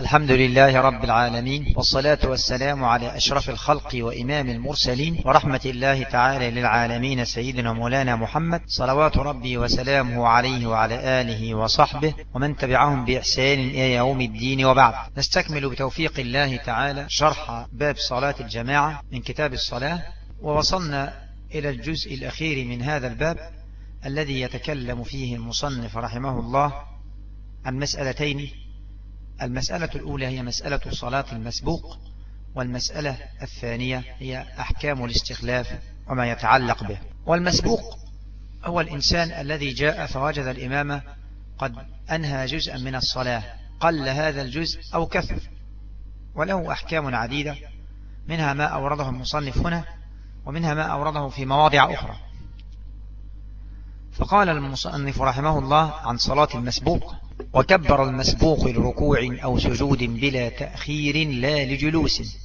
الحمد لله رب العالمين والصلاة والسلام على أشرف الخلق وإمام المرسلين ورحمة الله تعالى للعالمين سيدنا مولانا محمد صلوات ربي وسلامه عليه وعلى آله وصحبه ومن تبعهم بإحسان إلى يوم الدين وبعد. نستكمل بتوفيق الله تعالى شرح باب صلاة الجماعة من كتاب الصلاة ووصلنا إلى الجزء الأخير من هذا الباب الذي يتكلم فيه المصنف رحمه الله عن مسألتين المسألة الأولى هي مسألة صلاة المسبوق والمسألة الثانية هي أحكام الاستخلاف وما يتعلق به. والمسبوق هو الإنسان الذي جاء فوجد الإمام قد أنهى جزءا من الصلاة قل هذا الجزء أو كثر وله أحكام عديدة منها ما أورده المصنف هنا ومنها ما أورده في مواضع أخرى. فقال المصنف رحمه الله عن صلاة المسبوق وكبر المسبوق لركوع أو سجود بلا تأخير لا لجلوس.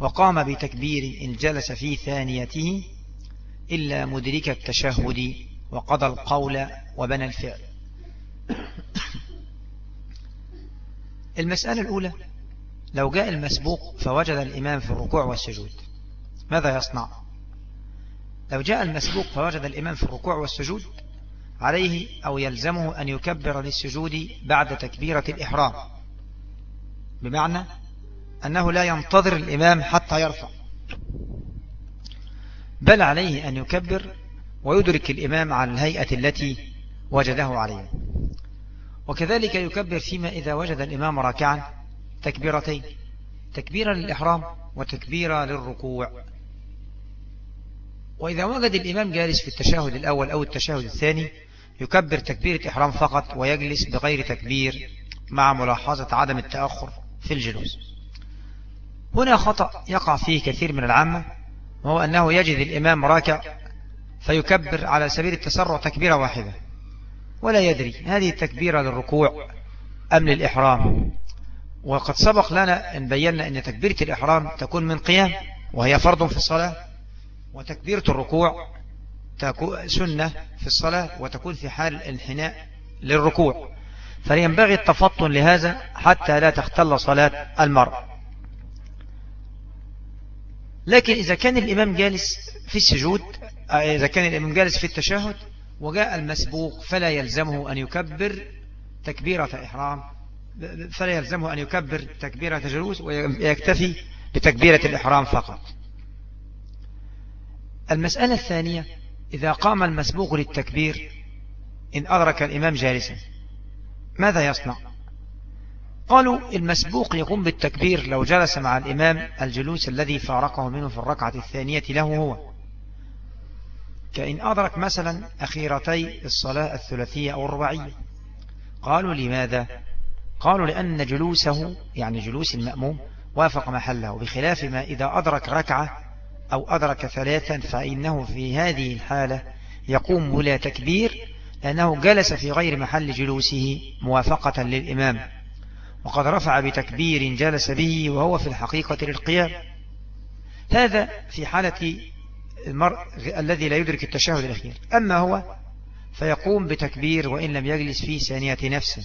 وقام بتكبير إن جلس في ثانيته إلا مدرك التشهد وقضى القول وبنى الفعل. المسألة الأولى لو جاء المسبوق فوجد الإمام في الركوع والسجود ماذا يصنع؟ لو جاء المسبوق فوجد الإمام في الركوع والسجود عليه أو يلزمه أن يكبر للسجود بعد تكبيرة الإحرام. بمعنى أنه لا ينتظر الإمام حتى يرفع. بل عليه أن يكبر ويدرك الإمام على الهيئة التي وجده عليه. وكذلك يكبر فيما إذا وجد الإمام راكعا تكبيرتين تكبيرا للإحرام وتكبيرا للركوع. وإذا وجد الإمام جالس في التشهد الأول أو التشهد الثاني يكبر تكبيرة إحرام فقط ويجلس بغير تكبير مع ملاحظة عدم التأخر في الجلوس. هنا خطأ يقع فيه كثير من العامة وهو أنه يجد الإمام راكع فيكبر على سبيل التسرع تكبيرة واحدة. ولا يدري هذه التكبيرة للركوع أم للإحرام. وقد سبق لنا أن بينا أن تكبيرة الإحرام تكون من قيام وهي فرض في الصلاة وتكبيرة الركوع سنة في الصلاة وتكون في حال الانحناء للركوع. فينبغي التفطن لهذا حتى لا تختل صلاة المرء. لكن إذا كان الإمام جالس في السجود إذا كان الإمام جالس في التشهد وجاء المسبوق فلا يلزمه أن يكبر تكبيرة إحرام فلا يلزمه أن يكبر تكبيرة جلوس ويكتفي بتكبيرة الإحرام فقط. المسألة الثانية إذا قام المسبوق للتكبير إن أدرك الإمام جالسا ماذا يصنع؟ قالوا المسبوق يقوم بالتكبير لو جلس مع الإمام الجلوس الذي فارقه منه في الركعة الثانية له هو. كإن أدرك مثلا أخيرتي الصلاة الثلاثية أو الرباعية. قالوا لماذا؟ قالوا لأن جلوسه يعني جلوس المأموم وافق محله بخلاف ما إذا أدرك ركعة أو أدرك ثلاثا فإنه في هذه الحالة يقوم ولا تكبير لأنه جلس في غير محل جلوسه موافقة للإمام. وقد رفع بتكبير جلس به وهو في الحقيقة للقيام. هذا في حالة المرء الذي لا يدرك التشهد الأخير. أما هو فيقوم بتكبير وإن لم يجلس في ثانية نفسه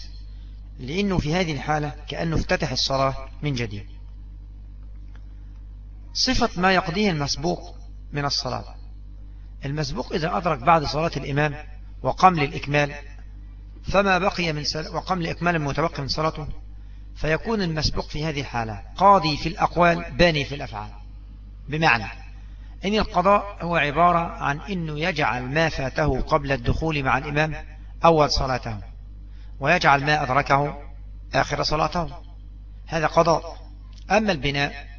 لأنه في هذه الحالة كأنه افتتح الصلاة من جديد. صفة ما يقضيه المسبوق من الصلاة. المسبوق إذا أدرك بعد صلاة الإمام وقام للإكمال فما بقي من سل... وقام لإكمال المتبقي من صلاته فيكون المسبوق في هذه الحالة قاضي في الأقوال باني في الأفعال. بمعنى إن القضاء هو عبارة عن أنه يجعل ما فاته قبل الدخول مع الإمام أول صلاته ويجعل ما أدركه آخر صلاته. هذا قضاء. أما البناء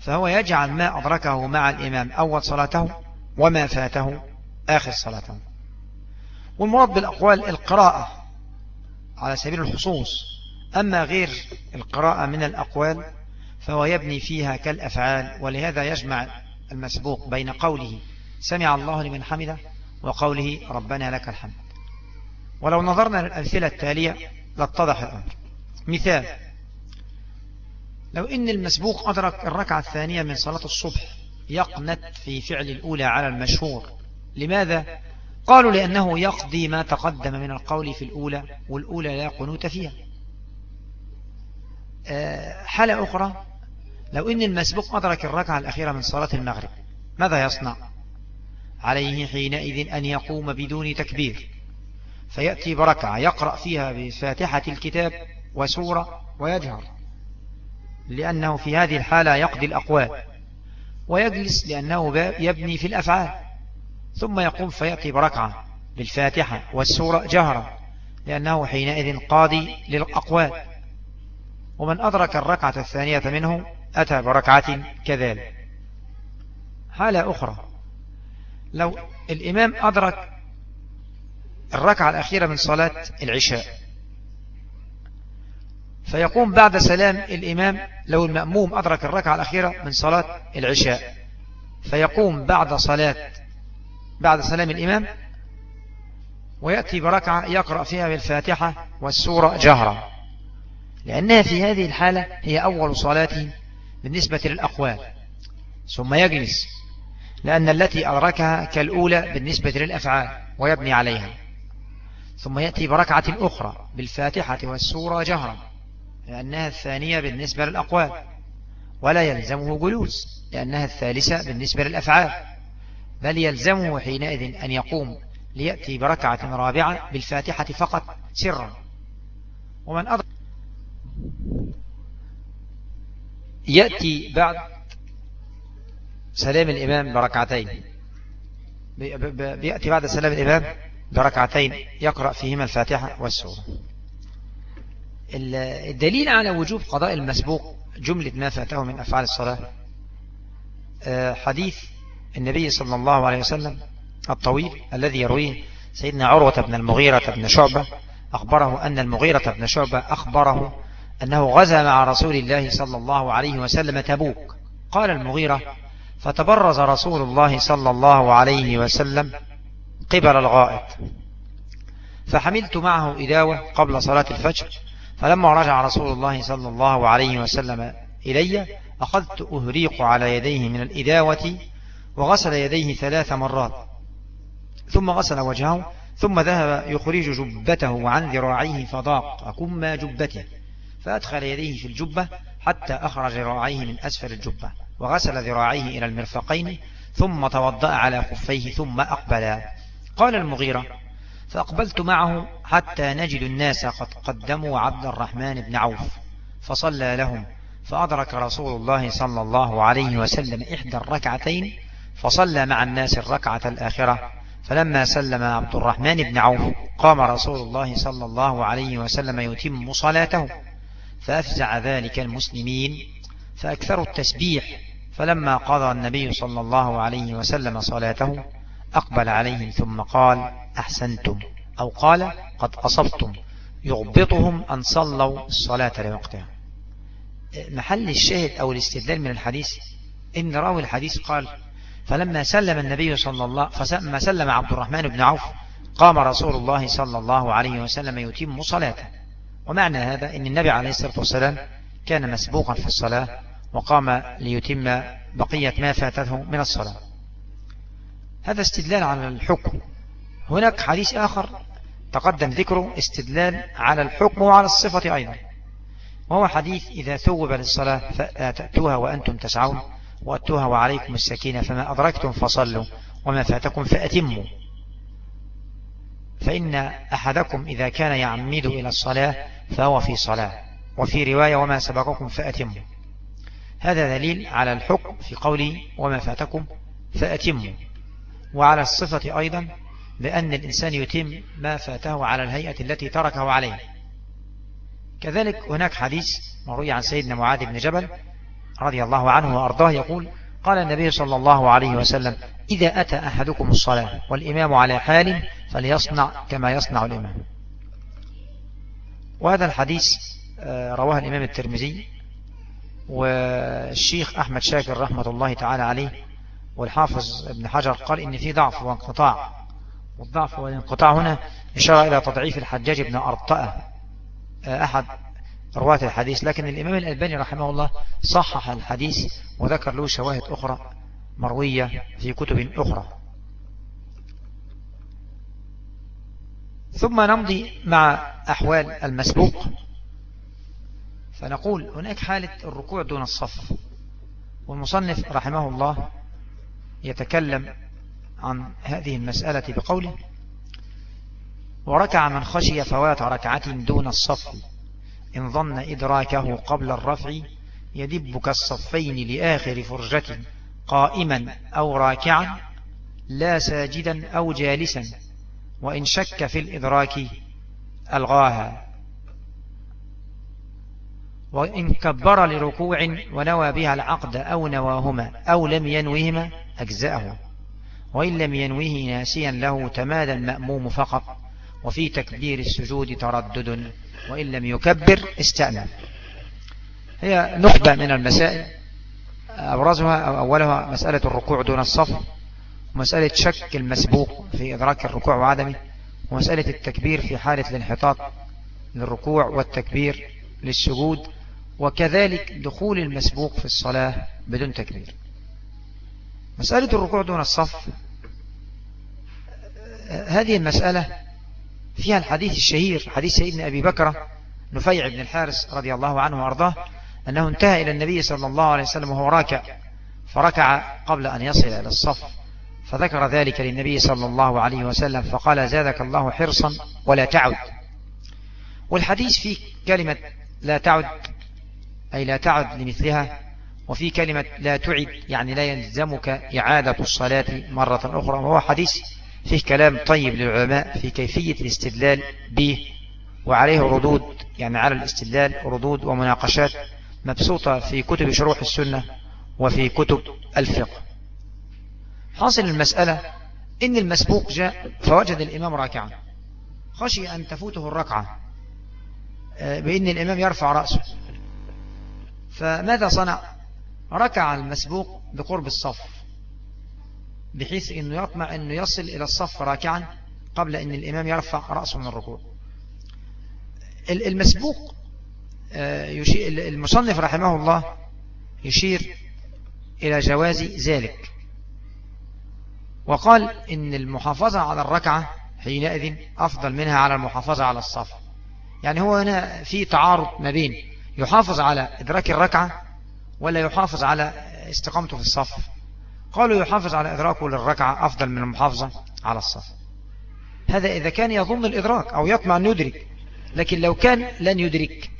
فهو يجعل ما أدركه مع الإمام أول صلاته وما فاته آخر صلاته. والمراد بالأقوال القراءة على سبيل الخصوص. أما غير القراءة من الأقوال فهو يبني فيها كالأفعال ولهذا يجمع المسبوق بين قوله سمع الله لمن حمده وقوله ربنا لك الحمد. ولو نظرنا للأمثلة التالية لاتضح الأمر. مثال لو إن المسبوق أدرك الركعة الثانية من صلاة الصبح يقنت في فعل الأولى على المشهور. لماذا؟ قالوا لأنه يقضي ما تقدم من القول في الأولى والأولى لا قنوت فيها. آه، حالة أخرى لو إن المسبوق أدرك الركعة الأخيرة من صلاة المغرب ماذا يصنع؟ عليه حينئذ أن يقوم بدون تكبير فيأتي بركعة يقرأ فيها بفاتحة الكتاب وسورة ويجهر. لأنه في هذه الحالة يقضي الأقوال ويجلس لأنه يبني في الأفعال ثم يقوم فيأتي بركعة بالفاتحة والسورة جهرا لأنه حينئذ قاضي للأقوال. ومن أدرك الركعة الثانية منه أتى بركعة كذلك. حالة أخرى لو الإمام أدرك الركعة الأخيرة من صلاة العشاء فيقوم بعد سلام الإمام لو المأموم أدرك الركعة الأخيرة من صلاة العشاء. فيقوم بعد صلاة بعد سلام الإمام ويأتي بركعة يقرأ فيها بالفاتحة والسورة جهرا. لأنها في هذه الحالة هي أول صلاة بالنسبة للأقوال. ثم يجلس لأن التي أدركها كالأولى بالنسبة للأفعال ويبني عليها. ثم يأتي بركعة أخرى بالفاتحة والسورة جهرا. لأنها الثانية بالنسبة للأقوال ولا يلزمه جلوس لأنها الثالثة بالنسبة للأفعال بل يلزمه حينئذ أن يقوم ليأتي بركعة رابعة بالفاتحة فقط سرا. ومن أضر يأتي بعد سلام الإمام بركعتين. بيأتي بعد سلام الإمام بركعتين يقرأ فيهما الفاتحة والسورة الدليل على وجوب قضاء المسبوق جملة ما فاته من أفعال الصلاة. آه، حديث النبي صلى الله عليه وسلم الطويل الذي يرويه سيدنا عروة بن المغيرة بن شعبة أخبره أن المغيرة بن شعبة أخبره أنه غزا مع رسول الله صلى الله عليه وسلم تبوك. قال المغيرة فتبرز رسول الله صلى الله عليه وسلم قبل الغائط فحملت معه إداوة قبل صلاة الفجر فلما رجع رسول الله صلى الله عليه وسلم إلي أخذت أهريق على يديه من الإداوة وغسل يديه ثلاث مرات. ثم غسل وجهه ثم ذهب يخرج جبته عن ذراعيه فضاق. أكم جبته. فأدخل يديه في الجبة حتى أخرج ذراعيه من أسفل الجبة وغسل ذراعيه إلى المرفقين ثم توضأ على خفيه ثم أقبل. قال المغيرة فأقبلت معه حتى نجد الناس قد قدموا عبد الرحمن بن عوف فصلى لهم فأدرك رسول الله صلى الله عليه وسلم إحدى الركعتين فصلى مع الناس الركعة الآخرة فلما سلم عبد الرحمن بن عوف قام رسول الله صلى الله عليه وسلم يتم صلاته فأفزع ذلك المسلمين فأكثروا التسبيح فلما قضى النبي صلى الله عليه وسلم صلاته أقبل عليهم ثم قال أحسنتم أو قال قد أصبتم يغبطهم أن صلوا الصلاة لوقتها. محل الشاهد أو الاستدلال من الحديث إن راوي الحديث قال فلما سلم النبي صلى الله فلما سلم عبد الرحمن بن عوف قام رسول الله صلى الله عليه وسلم يتم صلاته. ومعنى هذا أن النبي عليه الصلاة والسلام كان مسبوقا في الصلاة وقام ليتم بقية ما فاتته من الصلاة. هذا استدلال على الحكم. هناك حديث آخر تقدم ذكره استدلال على الحكم وعلى الصفة أيضا. وهو حديث إذا ثوب للصلاة فتأتوها وأنتم تسعون وأتوها وعليكم السكينة فما أدركتم فصلوا وما فاتكم فأتموا. فإن أحدكم إذا كان يعمد إلى الصلاة فهو في صلاة وفي رواية وما سبقكم فأتموا. هذا دليل على الحكم في قوله وما فاتكم فأتموا. وعلى الصفة أيضا بأن الإنسان يتم ما فاته على الهيئة التي تركه عليه. كذلك هناك حديث مروي عن سيدنا معاذ بن جبل رضي الله عنه وأرضاه يقول قال النبي صلى الله عليه وسلم إذا أتى أحدكم الصلاة والإمام على حال فليصنع كما يصنع الإمام. وهذا الحديث آه، رواه الإمام الترمذي والشيخ أحمد شاكر رحمة الله تعالى عليه والحافظ ابن حجر قال إن في ضعف وانقطاع والضعف والانقطاع هنا إشارة إلى تضعيف الحجاج بن أرطأة آه، أحد رواة الحديث لكن الإمام الألباني رحمه الله صحح الحديث وذكر له شواهد أخرى مروية في كتب أخرى. ثم نمضي مع أحوال المسبوق. فنقول هناك حالة الركوع دون الصف والمصنف رحمه الله يتكلم عن هذه المسألة بقوله وركع من خشي فوات ركعة دون الصف. إن ظن إدراكه قبل الرفع يدب كالصفين لآخر فرجة قائما أو راكعا لا ساجدا أو جالسا وإن شك في الإدراك ألغاها. وإن كبر لركوع ونوى بها العقد أو نواهما أو لم ينوهما أجزأه. وإن لم ينوه ناسيا له تمادى المأموم فقط؟ وفي تكبير السجود تردد وإن لم يكبر استأنى هي نخبة من المسائل. أبرزها أو أولها مسألة الركوع دون الصف ومسألة شك المسبوق في إدراك الركوع وعدمه ومسألة التكبير في حالة الانحطاط للركوع والتكبير للسجود. وكذلك دخول المسبوق في الصلاة بدون تكبير مسألة الركوع دون الصف هذه المسألة فيها الحديث الشهير حديث سيدنا أبي بكر نفيع بن الحارس رضي الله عنه وأرضاه أنه انتهى إلى النبي صلى الله عليه وسلم وهو راكع فركع قبل أن يصل إلى الصف فذكر ذلك للنبي صلى الله عليه وسلم فقال زادك الله حرصا ولا تعد. والحديث فيه كلمة لا تعد أي لا تعد لمثلها وفي كلمة لا تعد يعني لا يلزمك إعادة الصلاة مرة أخرى وهو حديث فيه كلام طيب للعلماء في كيفية الاستدلال به وعليه ردود يعني على الاستدلال ردود ومناقشات مبسوطة في كتب شروح السنة وفي كتب الفقه. حاصل المسألة إن المسبوق جاء فوجد الإمام راكعا خشي أن تفوته الركعة آه، بأن الإمام يرفع رأسه. فماذا صنع؟ ركع المسبوق بقرب الصف بحيث أنه يطمع أنه يصل إلى الصف راكعا قبل أن الإمام يرفع رأسه من الركوع. المسبوق آه، المصنف رحمه الله يشير إلى جواز ذلك. وقال إن المحافظة على الركعة حينئذ أفضل منها على المحافظة على الصف. يعني هو هنا في تعارض ما بين يحافظ على إدراك الركعة ولا يحافظ على استقامته في الصف؟ قالوا يحافظ على إدراكه للركعة أفضل من المحافظة على الصف. هذا إذا كان يظن الإدراك أو يطمع أن يدرك لكن لو كان لن يدرك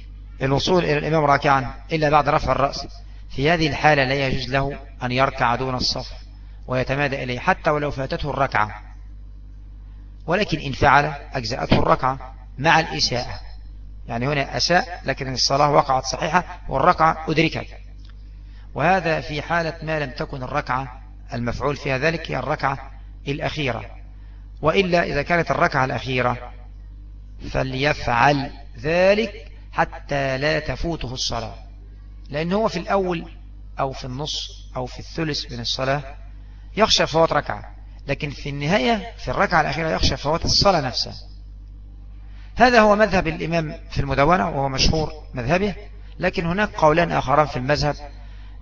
الوصول إلى الإمام راكعا إلا بعد رفع الرأس في هذه الحالة لا يجوز له أن يركع دون الصف ويتمادى إليه حتى ولو فاتته الركعة. ولكن إن فعل أجزأته الركعة مع الإساءة. يعني هنا أساء لكن الصلاة وقعت صحيحة والركعة أدركت. وهذا في حالة ما لم تكن الركعة المفعول فيها ذلك هي الركعة الأخيرة. وإلا إذا كانت الركعة الأخيرة فليفعل ذلك حتى لا تفوته الصلاة. لأن هو في الأول أو في النص أو في الثلث من الصلاة يخشى فوات ركعة لكن في النهاية في الركعة الأخيرة يخشى فوات الصلاة نفسها. هذا هو مذهب الإمام في المدونة وهو مشهور مذهبه لكن هناك قولان آخران في المذهب.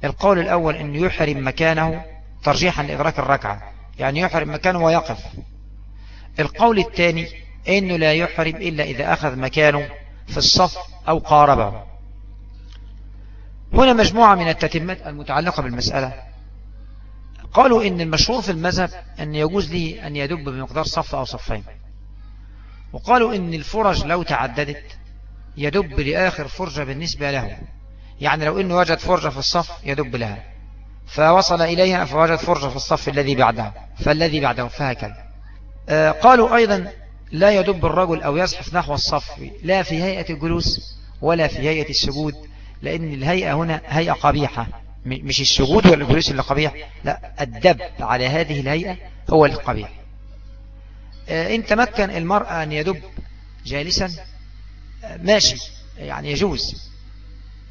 القول الأول أن يحرم مكانه ترجيحا لإدراك الركعة يعني يحرم مكانه ويقف. القول الثاني أنه لا يحرم إلا إذا أخذ مكانه في الصف أو قاربه. هنا مجموعة من التتمات المتعلقة بالمسألة. قالوا إن المشهور في المذهب أن يجوز لي أن يدب بمقدار صف أو صفين. وقالوا إن الفرج لو تعددت يدب لآخر فرجة بالنسبة له يعني لو إنه وجد فرجة في الصف يدب لها. فوصل إليها فوجد فرجة في الصف الذي بعدها. فالذي بعده فهكذا. آه، قالوا أيضا لا يدب الرجل أو يزحف نحو الصف. لا في هيئة الجلوس ولا في هيئة السجود لأن الهيئة هنا هيئة قبيحة. مش السجود ولا الجلوس اللي قبيح. لا الدب على هذه الهيئة هو القبيح. إن تمكن المرأة أن يدب جالسا آه، ماشي يعني يجوز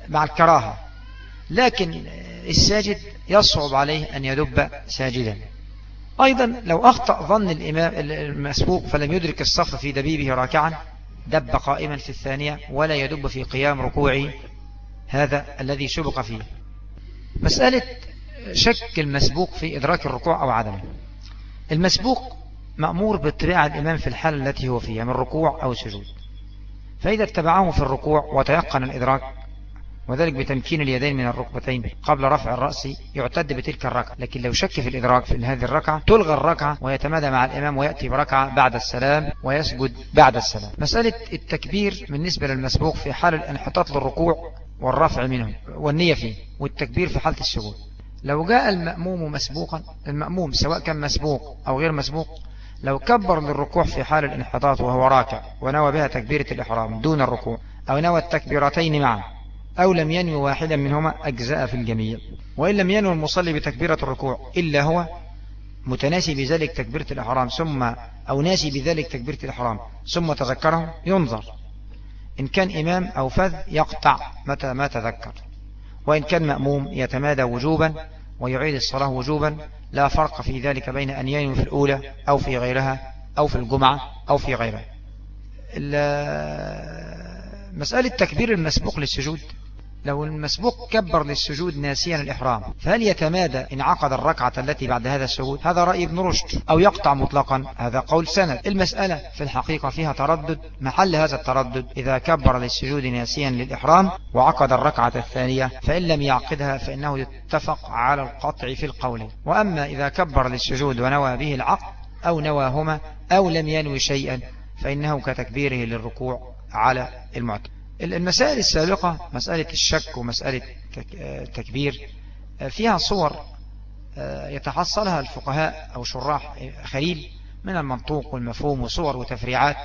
مع الكراهة. لكن الساجد يصعب عليه أن يدب ساجدا. أيضا لو أخطأ ظن الإمام المسبوق فلم يدرك الصف في دبيبه راكعا دب قائما في الثانية ولا يدب في قيام ركوعه هذا الذي شبق فيه. مسألة شك المسبوق في إدراك الركوع أو عدمه. المسبوق مأمور باتباع الإمام في الحالة التي هو فيها من ركوع أو سجود. فإذا اتبعه في الركوع وتيقن الإدراك وذلك بتمكين اليدين من الركبتين قبل رفع الرأس يعتد بتلك الركعة. لكن لو شك في الإدراك في هذه الركعة تلغى الركعة ويتمادى مع الإمام ويأتي بركعة بعد السلام ويسجد بعد السلام. مسألة التكبير بالنسبة للمسبوق في حال الانحطاط للركوع والرفع منه والنية فيه والتكبير في حالة السجود. لو جاء المأموم مسبوقا المأموم سواء كان مسبوق أو غير مسبوق لو كبر للركوع في حال الانحطاط وهو راكع ونوى بها تكبيرة الإحرام دون الركوع أو نوى التكبيرتين معا أو لم ينوي واحدا منهما أجزاء في الجميع. وإن لم ينوي المصلي بتكبيرة الركوع إلا هو متناسي بذلك تكبيرة الإحرام ثم أو ناسي بذلك تكبيرة الإحرام ثم تذكره ينظر. إن كان إمام أو فذ يقطع متى ما تذكر. وإن كان مأموم يتمادى وجوبا ويعيد الصلاة وجوبا لا فرق في ذلك بين أن ينوي في الأولى أو في غيرها أو في الجمعة أو في غيرها. مسألة تكبير المسبوق للسجود لو المسبوق كبر للسجود ناسيا الإحرام فهل يتمادى إن عقد الركعة التي بعد هذا السجود؟ هذا رأي ابن رشد أو يقطع مطلقا هذا قول سند. المسألة في الحقيقة فيها تردد محل هذا التردد. إذا كبر للسجود ناسيا للإحرام وعقد الركعة الثانية فإن لم يعقدها فإنه يتفق على القطع في القول. وأما إذا كبر للسجود ونوى به العقد أو نواهما أو لم ينوي شيئا فإنه كتكبيره للركوع على المعتد المسائل السابقة مسألة الشك ومسألة تكبير فيها صور يتحصلها الفقهاء أو شراح خليل من المنطوق والمفهوم وصور وتفريعات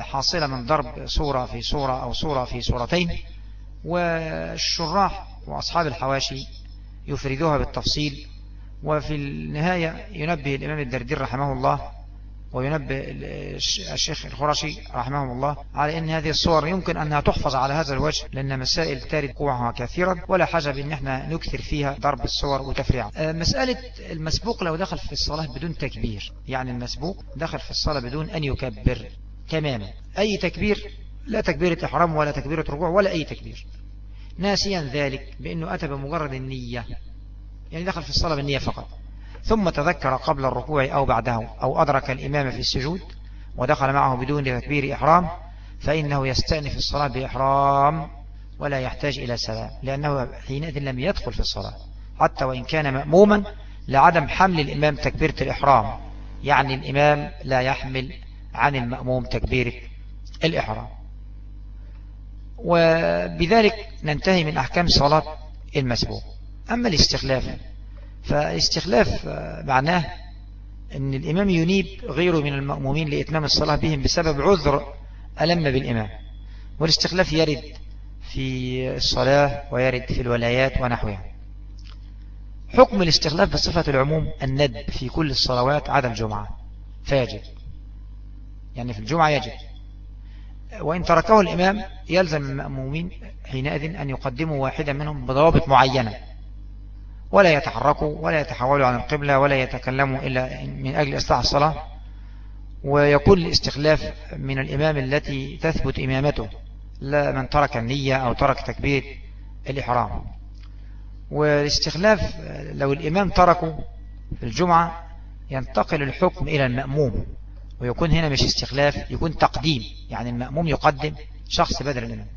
حاصلة من ضرب صورة في صورة أو صورة في صورتين والشراح وأصحاب الحواشي يفردوها بالتفصيل وفي النهاية ينبه الإمام الدردير رحمه الله وينبه الشيخ الخرشي رحمه الله على أن هذه الصور يمكن أنها تحفظ على هذا الوجه لأن مسائل تارد قوعها كثيرا ولا حاجة بأن إحنا نكثر فيها ضرب الصور وتفريعها. آه، مسألة المسبوق لو دخل في الصلاة بدون تكبير يعني المسبوق دخل في الصلاة بدون أن يكبر. تماما. أي تكبير؟ لا تكبيرة إحرام ولا تكبيرة ركوع ولا أي تكبير. ناسيا ذلك بأنه أتى بمجرد النية يعني دخل في الصلاة بالنية فقط. ثم تذكر قبل الركوع أو بعده أو أدرك الإمام في السجود ودخل معه بدون تكبير إحرام فإنه يستأنف الصلاة بإحرام ولا يحتاج إلى سلام لأنه حينئذ لم يدخل في الصلاة حتى وإن كان مأموما لعدم حمل الإمام تكبيرة الإحرام يعني الإمام لا يحمل عن المأموم تكبيرة الإحرام. وبذلك ننتهي من أحكام صلاة المسبوق. أما الاستخلاف فاستخلاف معناه أن الإمام ينيب غيره من المأمومين لإتمام الصلاة بهم بسبب عذر ألم بالإمام. والاستخلاف يرد في الصلاة ويرد في الولايات ونحوها. حكم الاستخلاف بصفة العموم الند في كل الصلوات عدا الجمعة. فيجب. يعني في الجمعة يجب. وإن تركه الإمام يلزم المأمومين حينئذ أن يقدموا واحدا منهم بضوابط معينة. ولا يتحركوا ولا يتحولوا عن القبلة ولا يتكلموا إلا من أجل إصلاح الصلاة. ويكون الاستخلاف من الإمام التي تثبت إمامته لا من ترك النية أو ترك تكبير الإحرام. والاستخلاف لو الإمام تركه في الجمعة ينتقل الحكم إلى المأموم. ويكون هنا مش استخلاف يكون تقديم. يعني المأموم يقدم شخص بدل الإمام.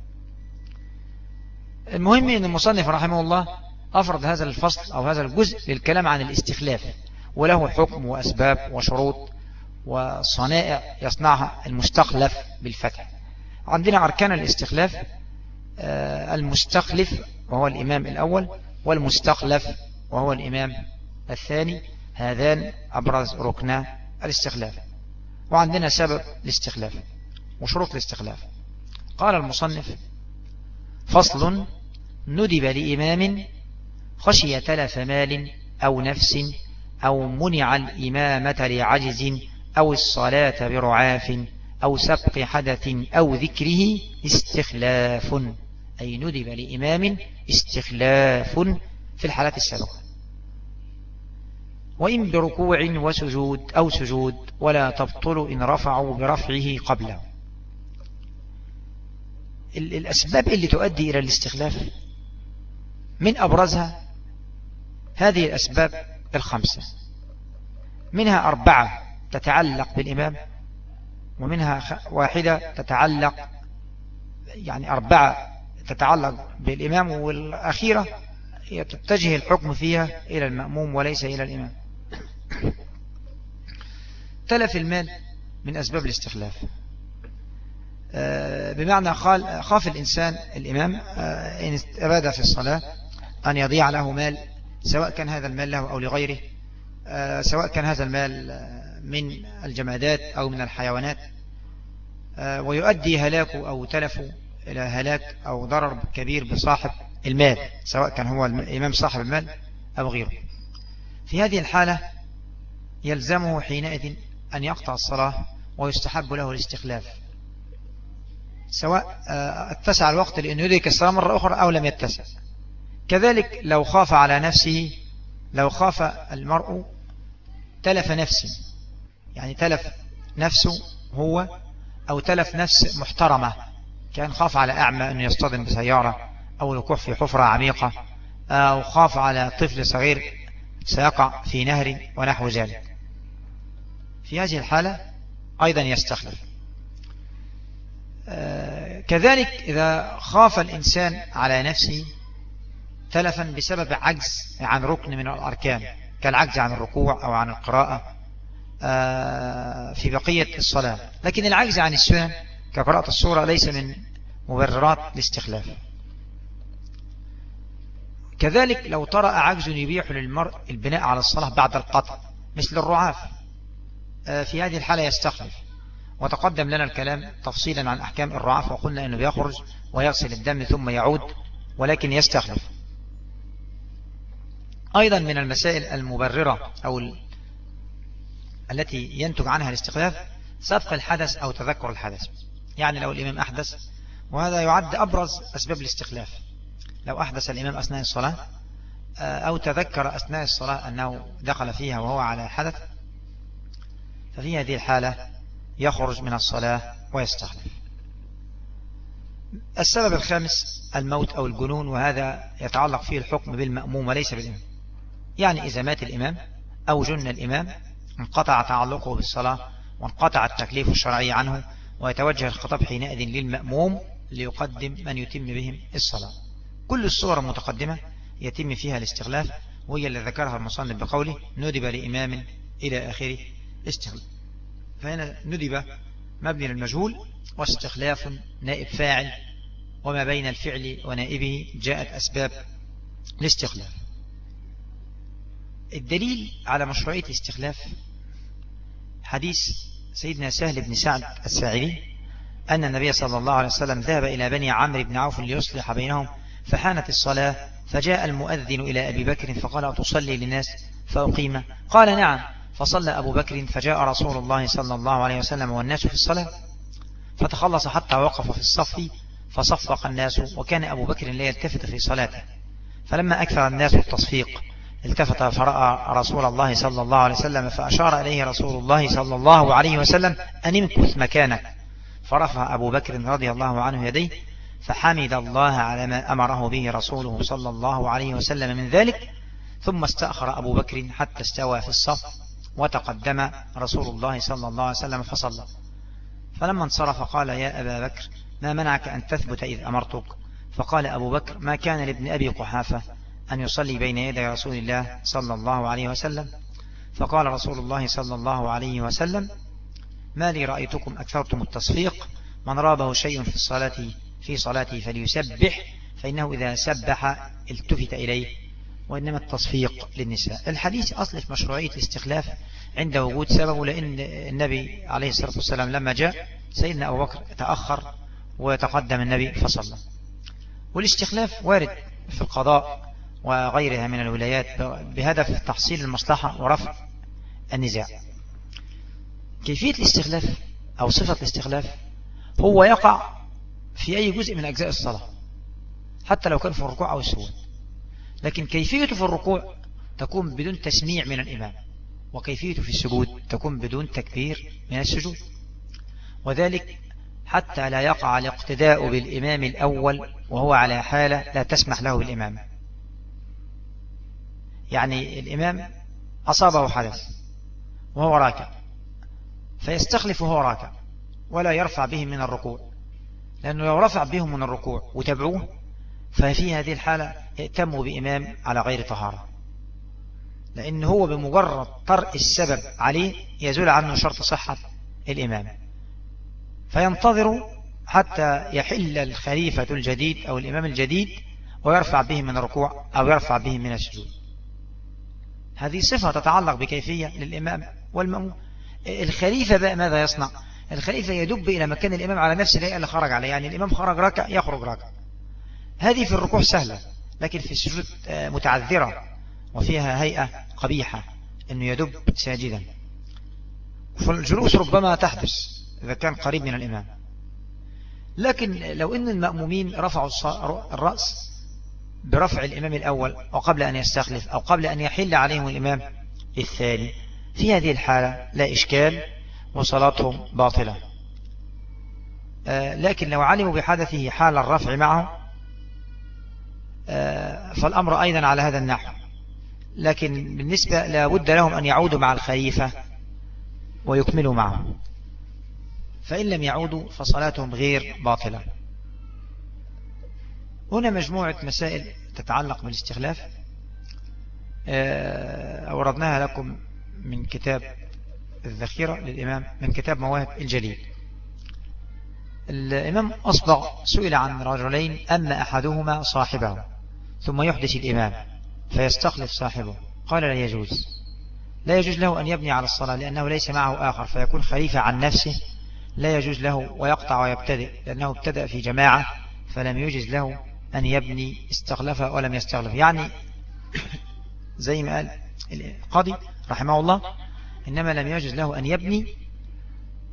المهم أن المصنف رحمه الله أفرض هذا الفصل أو هذا الجزء للكلام عن الاستخلاف وله حكم وأسباب وشروط وصنائع يصنعها المستخلف بالفتح. عندنا أركان الاستخلاف آه، المستخلف وهو الإمام الأول والمستخلف وهو الإمام الثاني. هذان أبرز ركنا الاستخلاف. وعندنا سبب الاستخلاف وشروط الاستخلاف. قال المصنف فصل ندب لإمام خشي تلف مال أو نفس أو منع الإمامة لعجز أو الصلاة برعاف أو سبق حدث أو ذكره استخلاف أي ندب لإمام استخلاف في الحالات السابقة. وإن بركوع وسجود أو سجود ولا تبطل إن رفعوا برفعه قبله الأسباب اللي تؤدي إلى الاستخلاف من أبرزها هذه الأسباب الخمسة. منها أربعة تتعلق بالإمام ومنها واحدة تتعلق يعني أربعة تتعلق بالإمام والأخيرة تتجه الحكم فيها إلى المأموم وليس إلى الإمام. تلف المال من أسباب الاستخلاف. آه، بمعنى قال خاف الإنسان الإمام آه، إن أراد في الصلاة أن يضيع له مال سواء كان هذا المال له أو لغيره آه، سواء كان هذا المال من الجمادات أو من الحيوانات ويؤدي هلاكه أو تلفه إلى هلاك أو ضرر كبير بصاحب المال سواء كان هو الإمام صاحب المال أو غيره. في هذه الحالة يلزمه حينئذ أن يقطع الصلاة ويستحب له الاستخلاف سواء آه، اتسع الوقت لأن يدرك الصلاة مرة أخرى أو لم يتسع. كذلك لو خاف على نفسه لو خاف المرء تلف نفسه يعني تلف نفسه هو أو تلف نفس محترمة كان خاف على أعمى أنه يصطدم بسيارة أو الوقوع في حفرة عميقة أو خاف على طفل صغير سيقع في نهر ونحو ذلك. في هذه الحالة أيضا يستخلف. آه، كذلك إذا خاف الإنسان على نفسه تلفا بسبب عجز عن ركن من الأركان كالعجز عن الركوع أو عن القراءة آه، في بقية الصلاة. لكن العجز عن السنن كقراءة السورة ليس من مبررات الاستخلاف. كذلك لو طرأ عجز يبيح للمرء البناء على الصلاة بعد القطع مثل الرعاف آه، في هذه الحالة يستخلف. وتقدم لنا الكلام تفصيلا عن أحكام الرعاف وقلنا أنه يخرج ويغسل الدم ثم يعود ولكن يستخلف. أيضا من المسائل المبررة أو التي ينتج عنها الاستخلاف سبق الحدث أو تذكر الحدث. يعني لو الإمام أحدث وهذا يعد أبرز أسباب الاستخلاف. لو أحدث الإمام أثناء الصلاة آه، أو تذكر أثناء الصلاة أنه دخل فيها وهو على حدث ففي هذه الحالة يخرج من الصلاة ويستخلف. السبب الخامس الموت أو الجنون وهذا يتعلق فيه الحكم بالمأموم وليس بالإمام. يعني إذا مات الإمام أو جن الإمام انقطع تعلقه بالصلاة وانقطع التكليف الشرعي عنه ويتوجه الخطاب حينئذ للمأموم ليقدم من يتم بهم الصلاة. كل الصور المتقدمة يتم فيها الاستغلاف وهي اللي ذكرها المصنف بقوله ندب لإمام إلى آخره استغلاف فهنا ندب مبني للمجهول واستخلاف نائب فاعل وما بين الفعل ونائبه جاءت أسباب الاستخلاف الدليل على مشروعية الاستخلاف حديث سيدنا سهل بن سعد الساعدي أن النبي صلى الله عليه وسلم ذهب إلى بني عمرو بن عوف ليصلح بينهم فحانت الصلاة فجاء المؤذن إلى أبي بكر فقال أتصلي للناس؟ فأقيم. قال نعم. فصلى أبو بكر فجاء رسول الله صلى الله عليه وسلم والناس في الصلاة فتخلص حتى وقف في الصف فصفق الناس وكان أبو بكر لا يلتفت في صلاته. فلما أكثر الناس التصفيق التفت فرأى رسول الله صلى الله عليه وسلم فأشار إليه رسول الله صلى الله عليه وسلم أن امكث مكانك. فرفع أبو بكر رضي الله عنه يديه فحمد الله على ما أمره به رسوله صلى الله عليه وسلم من ذلك. ثم استأخر أبو بكر حتى استوى في الصف وتقدم رسول الله صلى الله عليه وسلم فصلى. فلما انصرف قال يا أبا بكر ما منعك أن تثبت إذ أمرتك؟ فقال أبو بكر ما كان لابن أبي قحافة. أن يصلي بين يدي رسول الله صلى الله عليه وسلم. فقال رسول الله صلى الله عليه وسلم ما لي رأيتكم أكثرتم التصفيق؟ من رابه شيء في الصلاة في صلاته فليسبح فإنه إذا سبح التفت إليه وإنما التصفيق للنساء. الحديث أصل في مشروعية الاستخلاف عند وجود سببه لأن النبي عليه الصلاة والسلام لما جاء سيدنا أبو بكر تأخر وتقدم النبي فصلى. والاستخلاف وارد في القضاء وغيرها من الولايات. بهدف تحصيل المصلحة ورفع النزاع. كيفية الاستخلاف أو صفة الاستخلاف هو يقع في أي جزء من أجزاء الصلاة حتى لو كان في الركوع أو السجود. لكن كيفيته في الركوع تكون بدون تسميع من الإمام وكيفيته في السجود تكون بدون تكبير من السجود. وذلك حتى لا يقع الاقتداء بالإمام الأول وهو على حالة لا تسمح له بالإمام. يعني الإمام أصابه حدث وهو راكع فيستخلف وهو راكع ولا يرفع به من الركوع لأنه لو رفع بهم من الركوع وتبعوه ففي هذه الحالة ائتموا بإمام على غير طهارة لأن هو بمجرد طرء السبب عليه يزول عنه شرط صحة الإمام. فينتظر حتى يحل الخليفة الجديد أو الإمام الجديد ويرفع به من الركوع أو يرفع به من السجود. هذه صفة تتعلق بكيفية للإمام والمأموم الخليفة بقى ماذا يصنع؟ الخليفة يدب إلى مكان الإمام على نفس الهيئة اللي خرج عليه. يعني الإمام خرج ركع يخرج ركع. هذه في الركوع سهلة لكن في السجود آه، متعذرة وفيها هيئة قبيحة أنه يدب ساجدا. فالجلوس ربما تحدث إذا كان قريب من الإمام. لكن لو أن المأمومين رفعوا الرأس برفع الإمام الأول وقبل أن يستخلف أو قبل أن يحل عليهم الإمام الثاني. في هذه الحالة لا إشكال وصلاتهم باطلة. آه، لكن لو علموا بحدثه حال الرفع معه آه، فالأمر أيضا على هذا النحو. لكن بالنسبة لابد لهم أن يعودوا مع الخليفة ويكملوا معه. فإن لم يعودوا فصلاتهم غير باطلة. هنا مجموعة مسائل تتعلق بالاستخلاف. آه، أوردناها لكم من كتاب الذخيرة للإمام من كتاب مواهب الجليل. الإمام أصبغ سئل عن رجلين أما أحدهما صاحبه ثم يحدث الإمام فيستخلف صاحبه. قال لا يجوز. لا يجوز له أن يبني على الصلاة لأنه ليس معه آخر فيكون خليفة عن نفسه. لا يجوز له ويقطع ويبتدئ لأنه ابتدأ في جماعة فلم يجز له أن يبني استخلف ولم يستخلف. يعني زي ما قال القاضي رحمه الله إنما لم يجز له أن يبني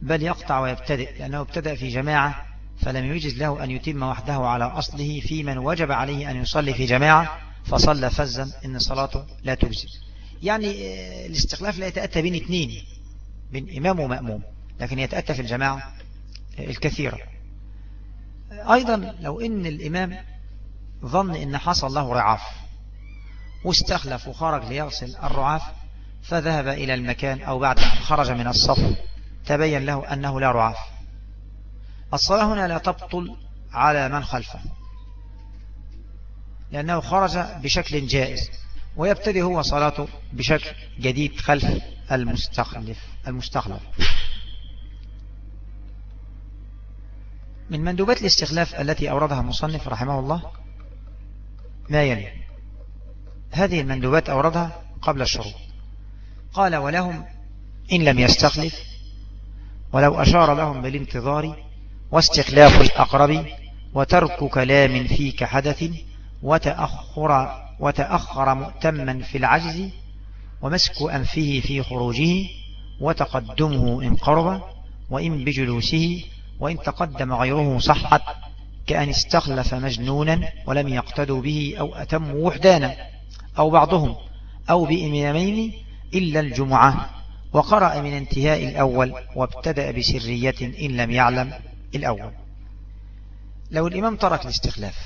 بل يقطع ويبتدئ لأنه ابتدأ في جماعة فلم يجز له أن يتم وحده على أصله في من وجب عليه أن يصلي في جماعة فصلى فزا إن صلاته لا تجزي يعني الاستخلاف لا يتأتى بين اثنين بين إمام ومأموم لكن يتأتى في الجماعة الكثيرة. أيضا لو إن الإمام ظن إن حصل له رعاف. واستخلف وخرج ليغسل الرعاف فذهب إلى المكان أو بعد أن خرج من الصف تبين له أنه لا رعاف. الصلاة هنا لا تبطل على من خلفه لأنه خرج بشكل جائز ويبتدي هو صلاته بشكل جديد خلف المستخلف المستخلف. من مندوبات الاستخلاف التي أوردها المصنف رحمه الله ما يلي. هذه المندوبات أوردها قبل الشروط قال ولهم إن لم يستخلف ولو أشار لهم بالانتظار واستخلاف الأقرب وترك كلام فيك حدث وتأخر, وتأخر مؤتما في العجز ومسك أنفه في خروجه وتقدمه إن قرب وإن بجلوسه وإن تقدم غيره صحت كأن استخلف مجنونا ولم يقتدوا به أو أتموا وحدانا أو بعضهم أو بإمامين إلا الجمعة وقرأ من انتهاء الأول وابتدأ بسرية إن لم يعلم الأول. لو الإمام ترك الاستخلاف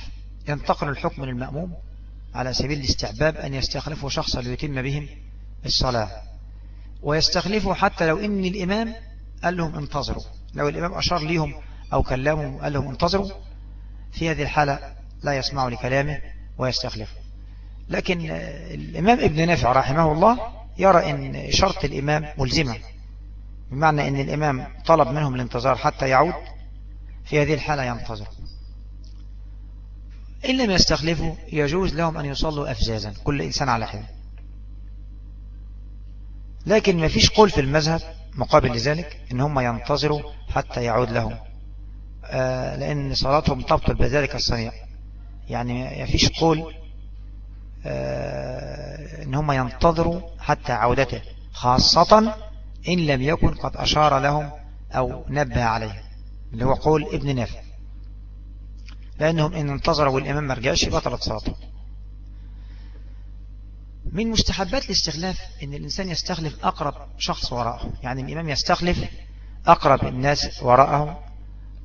ينتقل الحكم للمأموم على سبيل الاستعباب أن يستخلفوا شخصا ليتم بهم الصلاة. ويستخلفوا حتى لو إن الإمام قال لهم انتظروا. لو الإمام أشار ليهم أو كلمهم قال لهم انتظروا في هذه الحالة لا يسمع لكلامه ويستخلف لكن الإمام ابن نافع رحمه الله يرى أن شرط الإمام ملزمة بمعنى أن الإمام طلب منهم الانتظار حتى يعود في هذه الحالة ينتظر. إن لم يستخلفوا يجوز لهم أن يصلوا أفزازا كل إنسان على حين لكن ما فيش قول في المذهب مقابل لذلك إن هم ينتظروا حتى يعود لهم. لأن صلاتهم تبطل بذلك الصنيع. يعني ما فيش قول آه، إن هم ينتظروا حتى عودته خاصة إن لم يكن قد أشار لهم أو نبه عليه اللي هو قول ابن نافع لأنهم إن انتظروا والإمام ما رجعش بطلت صلاته من مستحبات الاستخلاف إن الإنسان يستخلف أقرب شخص وراءه. يعني الإمام يستخلف أقرب الناس وراءه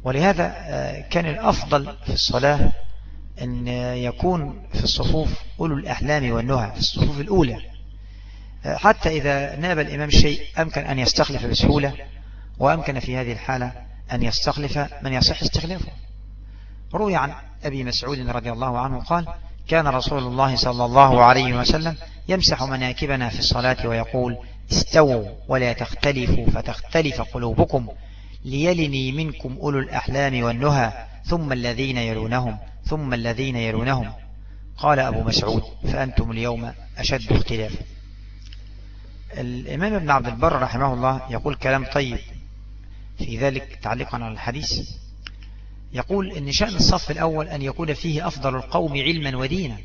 ولهذا آه، كان الأفضل في الصلاة أن يكون في الصفوف أولو الأحلام والنهى في الصفوف الأولى. آه، حتى إذا ناب الإمام شيء أمكن أن يستخلف بسهولة وأمكن في هذه الحالة أن يستخلف من يصح استخلافه. روي عن أبي مسعود رضي الله عنه قال كان رسول الله صلى الله عليه وسلم يمسح مناكبنا في الصلاة ويقول استووا ولا تختلفوا فتختلف قلوبكم ليلني منكم أولو الأحلام والنهى ثم الذين يلونهم ثم الذين يلونهم. قال أبو مسعود فأنتم اليوم أشد اختلاف. الإمام ابن عبد البر رحمه الله يقول كلام طيب في ذلك تعليقا على الحديث. يقول إن شأن الصف الأول أن يكون فيه أفضل القوم علما ودينا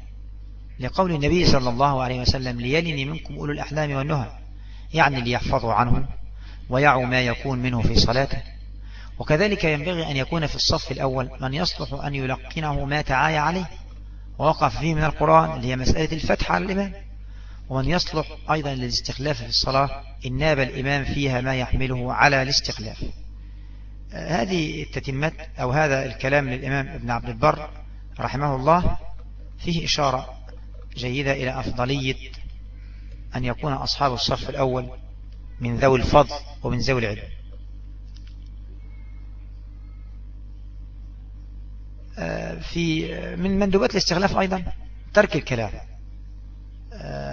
لقول النبي صلى الله عليه وسلم ليلني منكم أولو الأحلام والنهى يعني ليحفظوا عنه ويعوا ما يكون منه في صلاته. وكذلك ينبغي أن يكون في الصف الأول من يصلح أن يلقنه ما تعايا عليه ووقف فيه من القرآن اللي هي مسألة الفتح على الإمام. ومن يصلح أيضا للاستخلاف في الصلاة إن ناب الإمام فيها ما يحمله على الاستخلاف. هذه التتمات أو هذا الكلام للإمام ابن عبد البر رحمه الله فيه إشارة جيدة إلى أفضلية أن يكون أصحاب الصف الأول من ذوي الفضل ومن ذوي العلم. في من مندوبات الاستخلاف أيضا ترك الكلام.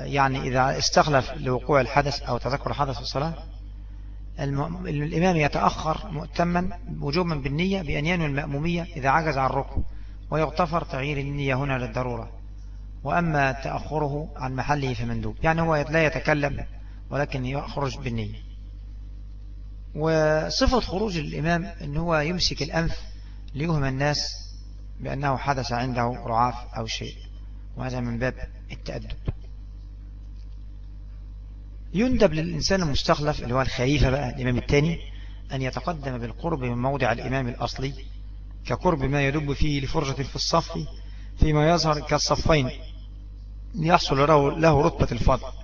يعني إذا استخلف لوقوع الحدث أو تذكر في الصلاة الإمام يتأخر مؤتما وجوبا بالنية بأن ينوي المأمومية إذا عجز عن الركن ويغتفر تغيير النية هنا للضرورة. وأما تأخره عن محله في مندوب يعني هو لا يتكلم ولكن يخرج بالنية. وصفة خروج الإمام أن هو يمسك الأنف ليهم الناس بأنه حدث عنده رعاف أو شيء وهذا من باب التأدب. يندب للإنسان المستخلف اللي هو الخليفة بقى الإمام الثاني أن يتقدم بالقرب من موضع الإمام الأصلي كقرب ما يدب فيه لفرجة في الصف فيما يظهر كالصفين. ليحصل له رتبة الفضل.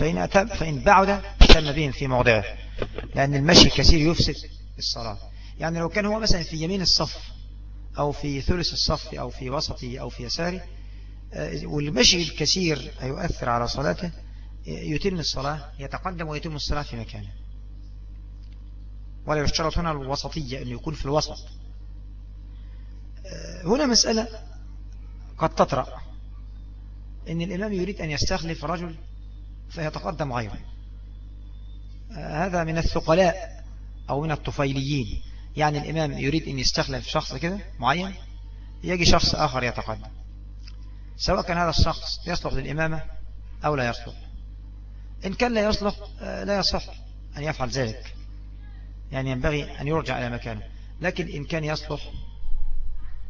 فإن, فإن بعد تم بهم في موضعه لأن المشي كثير يفسد الصلاة. يعني لو كان هو مثلا في يمين الصف أو في ثلث الصف أو في وسطه أو في يساره آه، والمشي الكثير يؤثر على صلاته يتم الصلاة يتقدم ويتم الصلاة في مكانه. ولا يشترط هنا الوسطية أن يكون في الوسط. آه، هنا مسألة قد تطرأ. إن الإمام يريد أن يستخلف رجل فيتقدم غيره هذا من الثقلاء أو من الطفيليين. يعني الإمام يريد أن يستخلف شخص كده معين يجي شخص آخر يتقدم. سواء كان هذا الشخص يصلح للإمامة أو لا يصلح. إن كان لا يصلح آه، لا يصح أن يفعل ذلك. يعني ينبغي أن يرجع إلى مكانه. لكن إن كان يصلح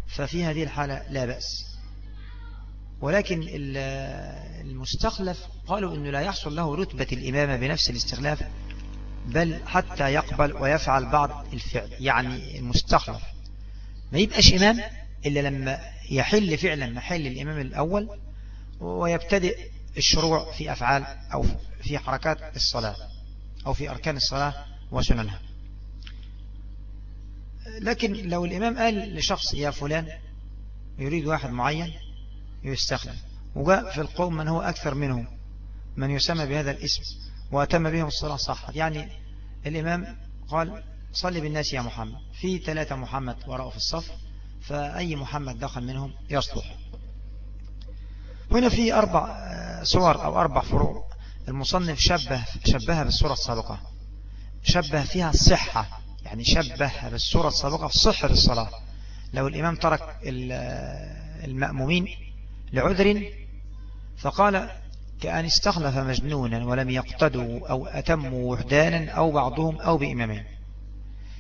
ففي هذه الحالة لا بأس. ولكن المستخلف قالوا أنه لا يحصل له رتبة الإمامة بنفس الاستخلاف بل حتى يقبل ويفعل بعض الفعل يعني المستخلف. ما يبقاش إمام إلا لما يحل فعلا محل الإمام الأول ويبتدئ الشروع في أفعال أو في حركات الصلاة أو في أركان الصلاة وسننها. لكن لو الإمام قال لشخص يا فلان يريد واحد معين يستخدم. وجاء في القوم من هو أكثر منه من يسمى بهذا الاسم وأتم بهم الصلاة صحت يعني الإمام قال صلي بالناس يا محمد. في ثلاثة محمد وراءه في الصف فأي محمد دخل منهم يصلح. هنا في أربع صور أو أربع فروع. المصنف شبه شبهها بالصورة السابقة. شبه فيها الصحة يعني شبه بالصورة السابقة في صحة الصلاة لو الإمام ترك المأمومين لعذر؟ فقال كأن استخلف مجنونا ولم يقتدوا أو أتموا وحدانا أو بعضهم أو بإمامين.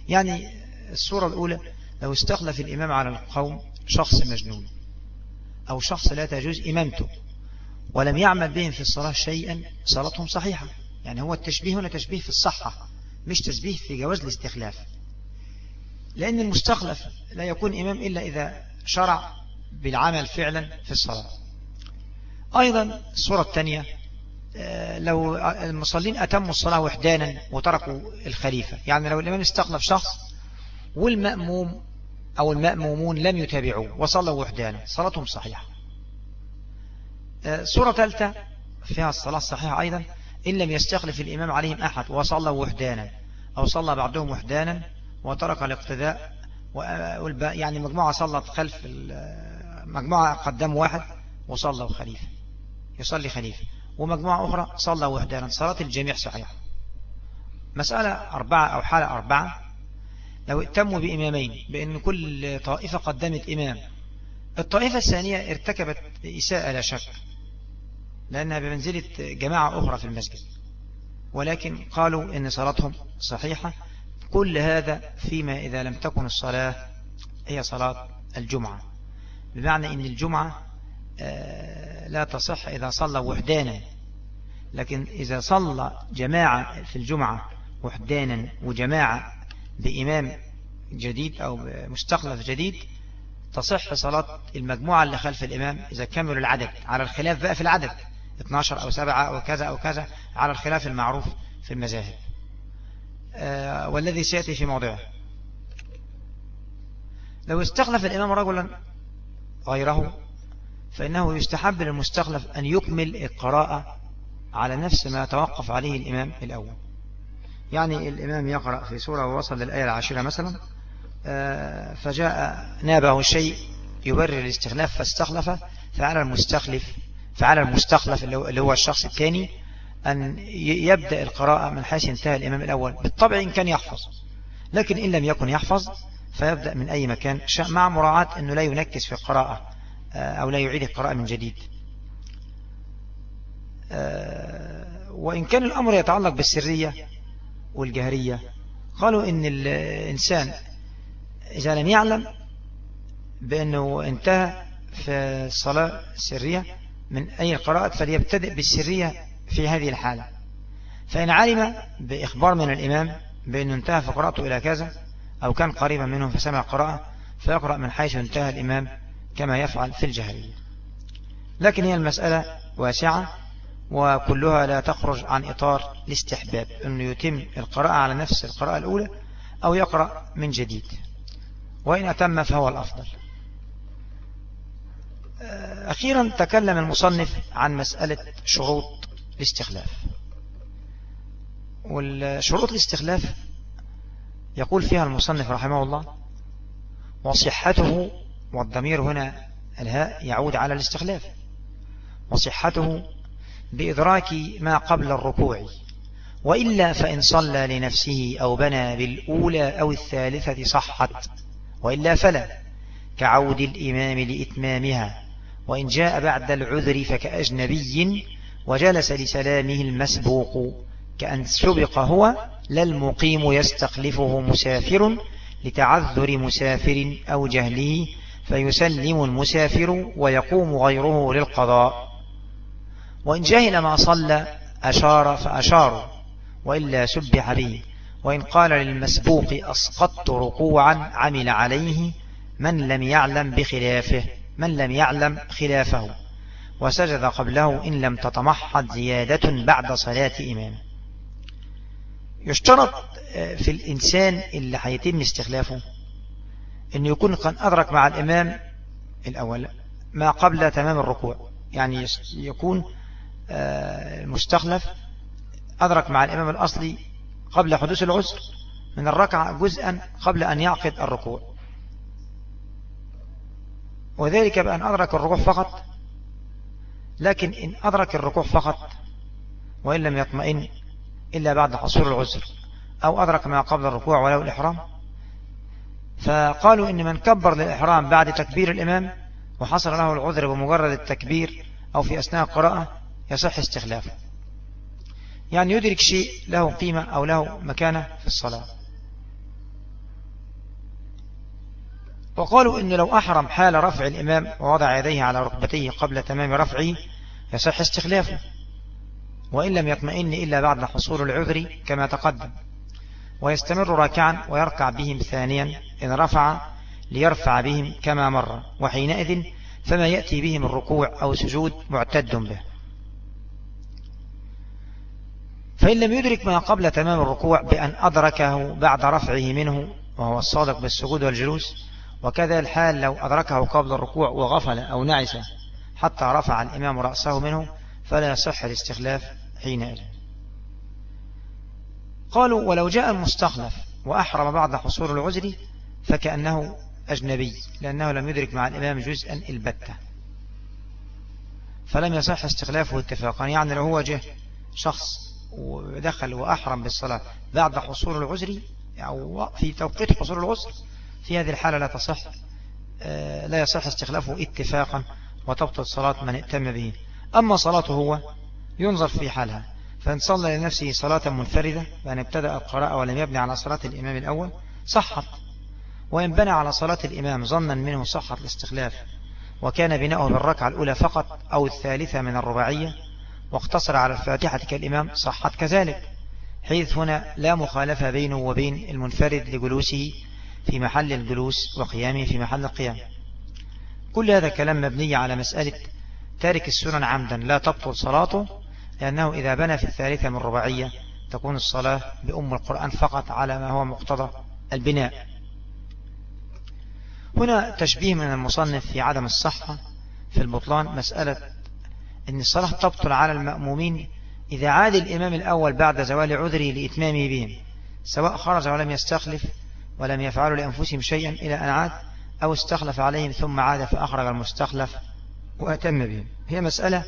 يعني الصورة الأولى لو استخلف الإمام على القوم شخص مجنون أو شخص لا تجوز إمامته ولم يعمل بهم في الصلاة شيئا صلاتهم صحيحة. يعني هو التشبيه هنا تشبيه في الصحة مش تشبيه في جواز الاستخلاف. لأن المستخلف لا يكون إمام إلا إذا شرع بالعمل فعلا في الصلاة. أيضا الصورة الثانية آه، لو المصلين أتموا الصلاة وحدانا وتركوا الخليفة يعني لو الإمام استخلف شخص والمأموم أو المأمومون لم يتابعوه وصلوا وحدانا صلاتهم صحيحة. سورة ثالثة فيها الصلاة الصحيحة أيضا إن لم يستخلف الإمام عليهم أحد وصلى وحدانا أو صلى بعضهم وحدانا وترك الاقتداء يعني مجموعة صلت خلف مجموعة قدام واحد وصلوا خليفة. يصلي خليفة. ومجموعة أخرى صلى وحدانا. صلاة الجميع صحيحة. مسألة أربعة أو حالة أربعة. لو اتموا بإمامين بأن كل طائفة قدمت إمام. الطائفة الثانية ارتكبت إساءة لا شك لأنها بمنزلة جماعة أخرى في المسجد. ولكن قالوا إن صلاتهم صحيحة. كل هذا فيما إذا لم تكن الصلاة هي صلاة الجمعة. بمعنى إن الجمعة آه، لا تصح إذا صلى وحدانا. لكن إذا صلى جماعة في الجمعة وحدانا وجماعة بإمام جديد أو مستخلف جديد تصح صلاة المجموعة اللي خلف الإمام إذا كملوا العدد. على الخلاف بقى في العدد. 12 أو 7 أو كذا أو كذا على الخلاف المعروف في المذاهب. آه، والذي سيأتي في موضعه. لو استخلف الإمام رجلا غيره فإنه يستحب للمستخلف أن يكمل القراءة على نفس ما توقف عليه الإمام الأول. يعني الإمام يقرأ في سورة ووصل للآية العاشرة مثلا آه، فجاء نابه شيء يبرر الاستخلاف فاستخلف فعلى المستخلف فعلى المستخلف اللي هو الشخص الثاني أن يبدأ القراءة من حيث انتهى الإمام الأول. بالطبع إن كان يحفظ لكن إن لم يكن يحفظ فيبدأ من أي مكان مع مراعاة أنه لا ينكس في القراءة آه، أو لا يعيد القراءة من جديد. آه، وإن كان الأمر يتعلق بالسرية والجهرية قالوا إن الإنسان إذا لم يعلم بأنه انتهى في الصلاة السرية من أي قراءة فليبتدئ بالسرية في هذه الحالة. فإن علم بإخبار من الإمام بأنه انتهى في قراءته إلى كذا أو كان قريبا منه فسمع قراءة فيقرأ من حيث انتهى الإمام كما يفعل في الجهرية لكن هي المسألة واسعة وكلها لا تخرج عن إطار الاستحباب أنه يتم القراءة على نفس القراءة الأولى أو يقرأ من جديد. وإن أتم فهو الأفضل. أخيرا تكلم المصنف عن مسألة شروط الاستخلاف. والشروط الاستخلاف يقول فيها المصنف رحمه الله وصحته والضمير هنا الهاء يعود على الاستخلاف وصحته بإدراك ما قبل الركوع وإلا فإن صلى لنفسه أو بنى بالأولى أو الثالثة صحت وإلا فلا كعود الإمام لإتمامها وإن جاء بعد العذر فكأجنبي وجلس لسلامه المسبوق كأن سبق هو للمقيم يستخلفه مسافر لتعذر مسافر أو جهله فيسلم المسافر ويقوم غيره للقضاء. وإن جهل ما صلى أشار فأشار وإلا سبح به. وإن قال للمسبوق أسقطت ركوعا عمل عليه من لم يعلم بخلافه من لم يعلم خلافه. وسجد قبله إن لم تتمحض زيادة بعد صلاة إمام يشترط آه، في الإنسان اللي حيتم استخلافه أن يكون قد أدرك مع الإمام الأول ما قبل تمام الركوع. يعني يكون آه، المستخلف أدرك مع الإمام الأصلي قبل حدوث العسر من الركعة جزءا قبل أن يعقد الركوع. وذلك بأن أدرك الركوع فقط لكن إن أدرك الركوع فقط وإن لم يطمئن إلا بعد حصول العسر أو أدرك ما قبل الركوع ولو الإحرام. فقالوا إن من كبر للإحرام بعد تكبير الإمام وحصل له العذر بمجرد التكبير أو في أثناء القراءة يصح استخلافه. يعني يدرك شيء له قيمة أو له مكانة في الصلاة. وقالوا إن لو أحرم حال رفع الإمام ووضع يديه على ركبتيه قبل تمام رفعه يصح استخلافه. وإن لم يطمئن إلا بعد حصول العذر كما تقدم. ويستمر راكعا ويركع بهم ثانيا إن رفع ليرفع بهم كما مر. وحينئذ فما يأتي بهم الركوع أو سجود معتد به. فإن لم يدرك ما قبل تمام الركوع بأن أدركه بعد رفعه منه وهو الصادق بالسجود والجلوس وكذا الحال لو أدركه قبل الركوع وغفل أو نعس حتى رفع الإمام رأسه منه فلا يصح الاستخلاف حينئذ قالوا ولو جاء المستخلف وأحرم بعد حصول العذر فكأنه أجنبي لأنه لم يدرك مع الإمام جزءا البتة. فلم يصح استخلافه اتفاقا يعني لو هو جه شخص ودخل وأحرم بالصلاة بعد حصول العذر أو في توقيت حصول العذر في هذه الحالة لا تصح آه، لا يصح استخلافه اتفاقا وتبطل صلاة من ائتم به. أما صلاته هو ينظر في حالها. فإن صلى لنفسه صلاة منفردة بأن ابتدأ القراءة ولم يبني على صلاة الإمام الأول صحت. وإن بنى على صلاة الإمام ظنا منه صحت الاستخلاف. وكان بناؤه بالركعة الأولى فقط أو الثالثة من الرباعية. واقتصر على الفاتحة كالإمام صحت كذلك. حيث هنا لا مخالفة بينه وبين المنفرد لجلوسه في محل الجلوس وقيامه في محل القيام. كل هذا كلام مبني على مسألة تارك السنن عمدا لا تبطل صلاته لأنه إذا بنى في الثالثة من رباعية تكون الصلاة بأم القرآن فقط على ما هو مقتضى البناء. هنا تشبيه من المصنف في عدم الصحة في البطلان مسألة أن الصلاة تبطل على المأمومين إذا عاد الإمام الأول بعد زوال عذره لإتمامه بهم سواء خرج ولم يستخلف ولم يفعلوا لأنفسهم شيئا إلى أن عاد أو استخلف عليهم ثم عاد فأخرج المستخلف وأتم بهم. هي مسألة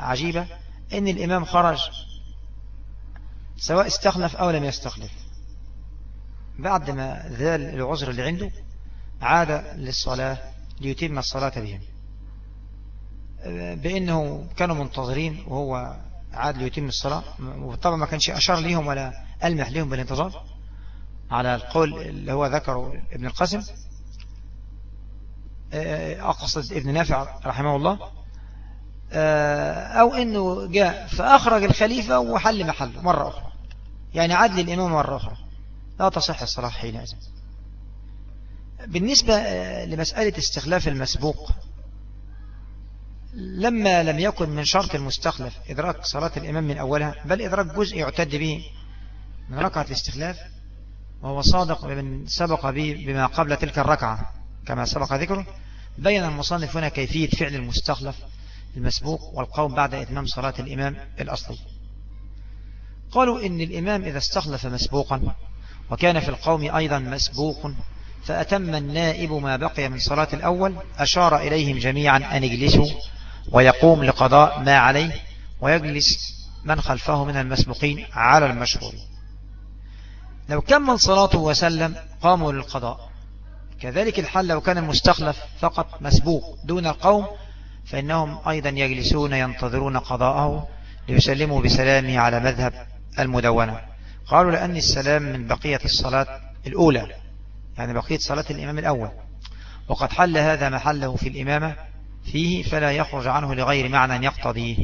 عجيبة إن الإمام خرج سواء استخلف أو لم يستخلف. بعد ما ذال العذر اللي عنده عاد للصلاة ليتم الصلاة بهم. بأنه كانوا منتظرين وهو عاد ليتم الصلاة. وطبعا ما كانش أشار ليهم ولا ألمح لهم بالانتظار. على القول اللي هو ذكره ابن القاسم أقصد ابن نافع رحمه الله أو أنه جاء فأخرج الخليفة وحل محله مرة أخرى. يعني عاد للإمام مرة أخرى. لا تصح الصلاة حينئذ بالنسبة آه، لمسألة استخلاف المسبوق لما لم يكن من شرط المستخلف إدراك صلاة الإمام من أولها بل إدراك جزء يعتد به من ركعة الاستخلاف وهو صادق بمن سبق به بما قبل تلك الركعة كما سبق ذكره بين المصنف هنا كيفية فعل المستخلف المسبوق والقوم بعد إتمام صلاة الإمام الأصلي. قالوا إن الإمام إذا استخلف مسبوقا وكان في القوم أيضا مسبوق فأتم النائب ما بقي من صلاة الأول أشار إليهم جميعا أن يجلسوا ويقوم لقضاء ما عليه ويجلس من خلفه من المسبوقين على المشهور. لو كمل صلاته وسلم قاموا للقضاء. كذلك الحل لو كان المستخلف فقط مسبوق دون القوم فإنهم أيضا يجلسون ينتظرون قضاءه ليسلموا بسلامه على مذهب المدونة. قالوا لأن السلام من بقية الصلاة الأولى يعني بقية صلاة الإمام الأول. وقد حل هذا محله في الإمامة فيه فلا يخرج عنه لغير معنى يقتضيه.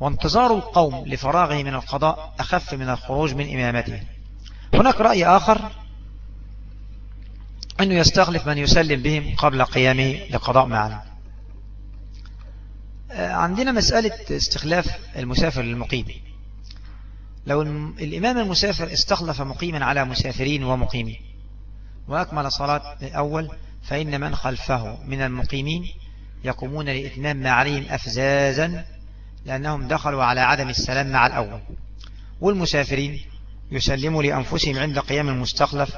وانتظار القوم لفراغه من القضاء أخف من الخروج من إمامته. هناك رأي آخر أنه يستخلف من يسلم بهم قبل قيامه لقضاء معنا آه، عندنا مسألة استخلاف المسافر للمقيم. لو الإمام المسافر استخلف مقيما على مسافرين ومقيمين وأكمل صلاة الأول فإن من خلفه من المقيمين يقومون لإتمام ما عليهم أفزازا لأنهم دخلوا على عدم السلام مع الأول. والمسافرين يسلموا لأنفسهم عند قيام المستخلف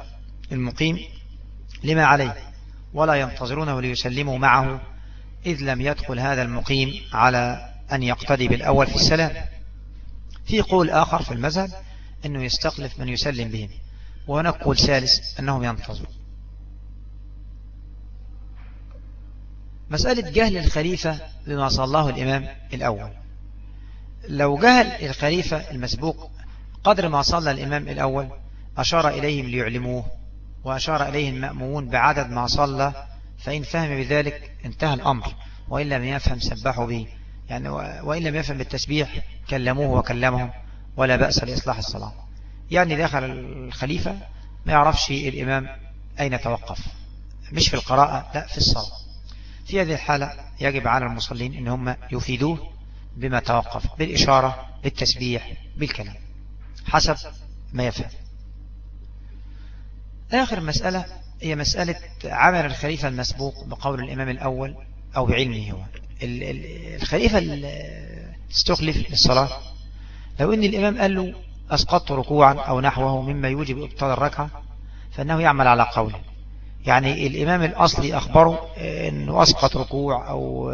المقيم لما عليه ولا ينتظرونه ليسلموا معه إذ لم يدخل هذا المقيم على أن يقتدي بالأول في السلام. في قول آخر في المذهب أنه يستخلف من يسلم بهم وهناك قول ثالث أنهم ينتظروا مسألة جهل الخليفة بما صلاه الإمام الأول. لو جهل الخليفة المسبوق قدر ما صلى الإمام الأول أشار إليهم ليعلموه وأشار إليه المأمومون بعدد ما صلى فإن فهم بذلك انتهى الأمر وإن لم يفهم سبحوا به. يعني وإن لم يفهم بالتسبيح كلموه وكلمهم ولا بأس لإصلاح الصلاة. يعني دخل الخليفة ما يعرفش الإمام أين توقف. مش في القراءة لا في الصلاة. في هذه الحالة يجب على المصلين إن هم يفيدوه بما توقف بالإشارة بالتسبيح بالكلام حسب ما يفهم. آخر مسألة هي مسألة عمل الخليفة المسبوق بقول الإمام الأول أو بعلمه هو. الخليفة استخلف للصلاة. لو إن الإمام قال له أسقطت ركوعا أو نحوه مما يوجب إبطال الركعة فإنه يعمل على قوله. يعني الإمام الأصلي أخبره أنه أسقط ركوع أو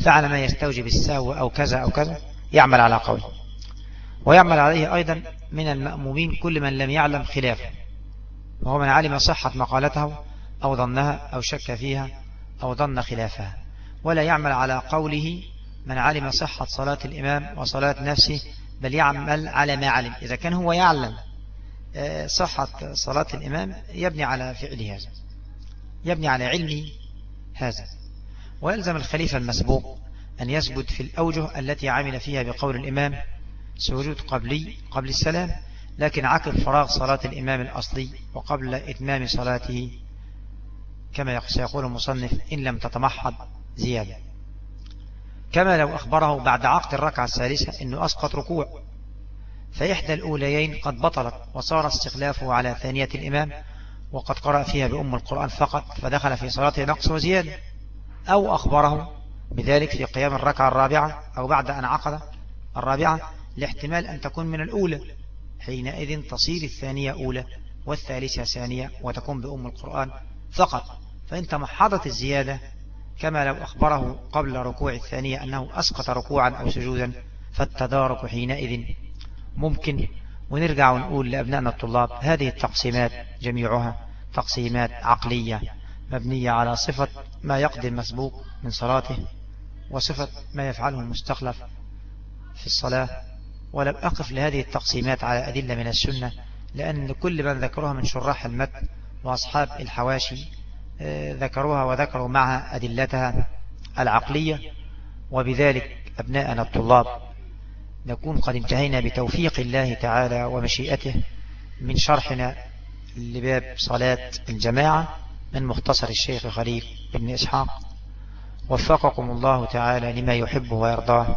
فعل ما يستوجب السهو أو كذا أو كذا يعمل على قوله. ويعمل عليه أيضا من المأمومين كل من لم يعلم خلافه. وهو من علم صحة مقالته أو ظنها أو شك فيها أو ظن خلافها. ولا يعمل على قوله من علم صحة صلاة الإمام وصلاة نفسه بل يعمل على ما علم. إذا كان هو يعلم آه، صحة صلاة الإمام يبني على فعل هذا. يبني على علمه هذا. ويلزم الخليفة المسبوق أن يثبت في الأوجه التي عمل فيها بقول الإمام سجود قبلي قبل السلام لكن عقب فراغ صلاة الإمام الأصلي وقبل إتمام صلاته كما سيقول المصنف إن لم تتمحض زيادة. كما لو أخبره بعد عقد الركعة الثالثة أنه أسقط ركوع فإحدى الأوليين قد بطلت وصار استخلافه على ثانية الإمام وقد قرأ فيها بأم القرآن فقط فدخل في صلاته نقص وزيادة. أو أخبره بذلك في قيام الركعة الرابعة أو بعد أن عقد الرابعة لاحتمال أن تكون من الأولى. حينئذ تصير الثانية أولى والثالثة ثانية وتكون بأم القرآن فقط. فإن تمحضت الزيادة كما لو أخبره قبل ركوع الثانية أنه أسقط ركوعا أو سجودا فالتدارك حينئذ ممكن. ونرجع ونقول لأبنائنا الطلاب هذه التقسيمات جميعها تقسيمات عقلية مبنية على صفة ما يقضي المسبوق من صلاته وصفة ما يفعله المستخلف في الصلاة ولم أقف لهذه التقسيمات على أدلة من السنة لأن كل من ذكرها من شراح المتن وأصحاب الحواشي آه، ذكروها وذكروا معها أدلتها العقلية وبذلك أبناءنا الطلاب نكون قد انتهينا بتوفيق الله تعالى ومشيئته من شرحنا لباب صلاة الجماعة من مختصر الشيخ خليل بن إسحاق. وفقكم الله تعالى لما يحب ويرضاه.